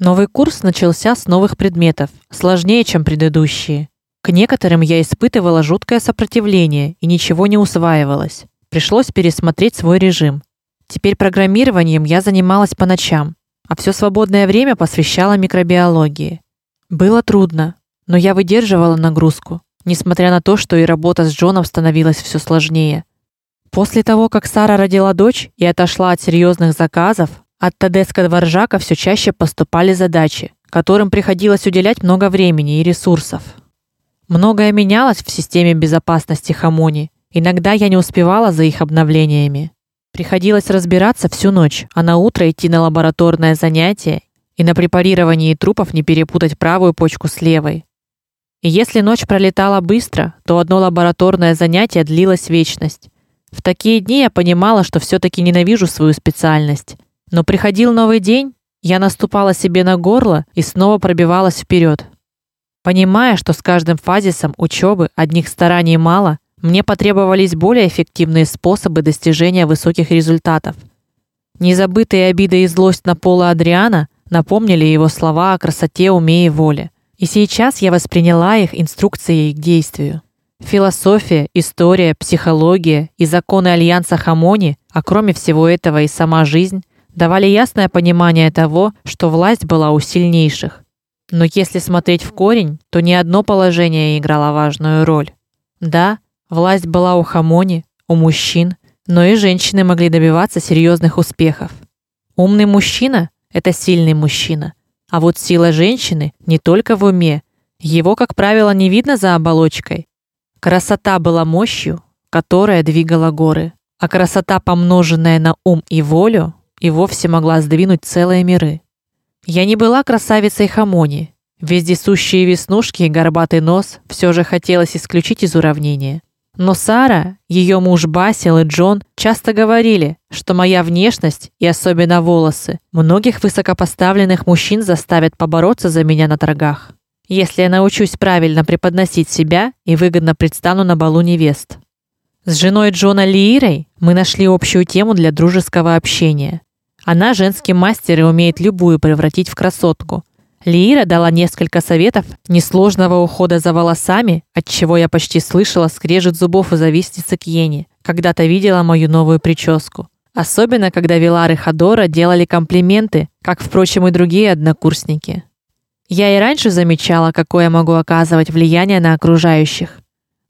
Новый курс начался с новых предметов, сложнее, чем предыдущие. К некоторым я испытывала жуткое сопротивление и ничего не усваивалось. Пришлось пересмотреть свой режим. Теперь программированием я занималась по ночам, а все свободное время посвящала микробиологии. Было трудно, но я выдерживала нагрузку, несмотря на то, что и работа с Джоном становилась все сложнее. После того, как Сара родила дочь и отошла от серьезных заказов, от Тадеска Дворжака все чаще поступали задачи, которым приходилось уделять много времени и ресурсов. Многое менялось в системе безопасности Хамони. Иногда я не успевала за их обновлениями. Приходилось разбираться всю ночь, а на утро идти на лабораторное занятие и на препарировании трупов не перепутать правую почку с левой. И если ночь пролетала быстро, то одно лабораторное занятие длилось вечность. В такие дни я понимала, что все таки ненавижу свою специальность. Но приходил новый день, я наступала себе на горло и снова пробивалась вперед. Понимая, что с каждым фазисом учебы одних стараний мало, мне потребовались более эффективные способы достижения высоких результатов. Незабытые обиды и злость на Пола Адриана напомнили его слова о красоте, уме и воле. И сейчас я восприняла их инструкцией к действию. Философия, история, психология и законы альянса Хамони, а кроме всего этого и сама жизнь давали ясное понимание того, что власть была у сильнейших. Но если смотреть в корень, то ни одно положение играло важную роль. Да, Власть была у Хамони, у мужчин, но и женщины могли добиваться серьезных успехов. Умный мужчина это сильный мужчина, а вот сила женщины не только в уме. Его, как правило, не видно за оболочкой. Красота была мощью, которая двигала горы, а красота, помноженная на ум и волю, и вовсе могла сдвинуть целые миры. Я не была красавицей Хамони. Вездесущие веснушки и горбатый нос все же хотелось исключить из уравнения. Но Сара, ее муж Басил и Джон часто говорили, что моя внешность и особенно волосы многих высокопоставленных мужчин заставят побороться за меня на торгах, если я научусь правильно преподносить себя и выгодно предстану на балу невест. С женой Джона Лиирой мы нашли общую тему для дружеского общения. Она женский мастер и умеет любую превратить в красотку, Лира дала несколько советов несложного ухода за волосами, от чего я почти слышала скрежет зубов у завистницы Кьени, когда-то видела мою новую прическу. Особенно, когда Вилар Хадора делали комплименты, как, впрочем, и другие однокурсники. Я и раньше замечала, какое могу оказывать влияние на окружающих.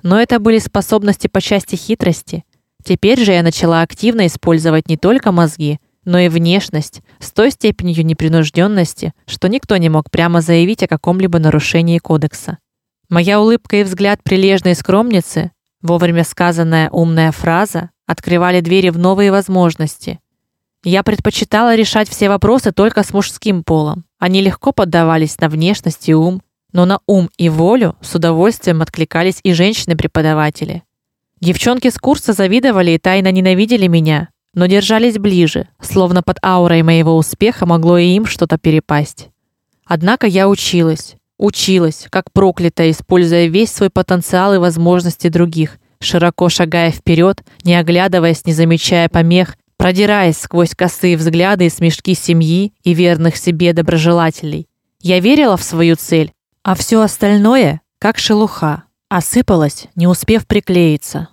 Но это были способности по части хитрости. Теперь же я начала активно использовать не только мозги, но и внешность с той степенью непринужденности, что никто не мог прямо заявить о каком-либо нарушении кодекса. Моя улыбка и взгляд прилежной скромницы, вовремя сказанная умная фраза, открывали двери в новые возможности. Я предпочитала решать все вопросы только с мужским полом. Они легко поддавались на внешность и ум, но на ум и волю с удовольствием откликались и женщины-преподаватели. Девчонки с курса завидовали и тайно ненавидели меня, но держались ближе, словно под аурой моего успеха могло и им что-то перепасть. Однако я училась, училась, как проклятая, используя весь свой потенциал и возможности других, широко шагая вперед, не оглядываясь, не замечая помех, продираясь сквозь косые взгляды и смешки семьи и верных себе доброжелателей. Я верила в свою цель, а все остальное, как шелуха, осыпалось, не успев приклеиться.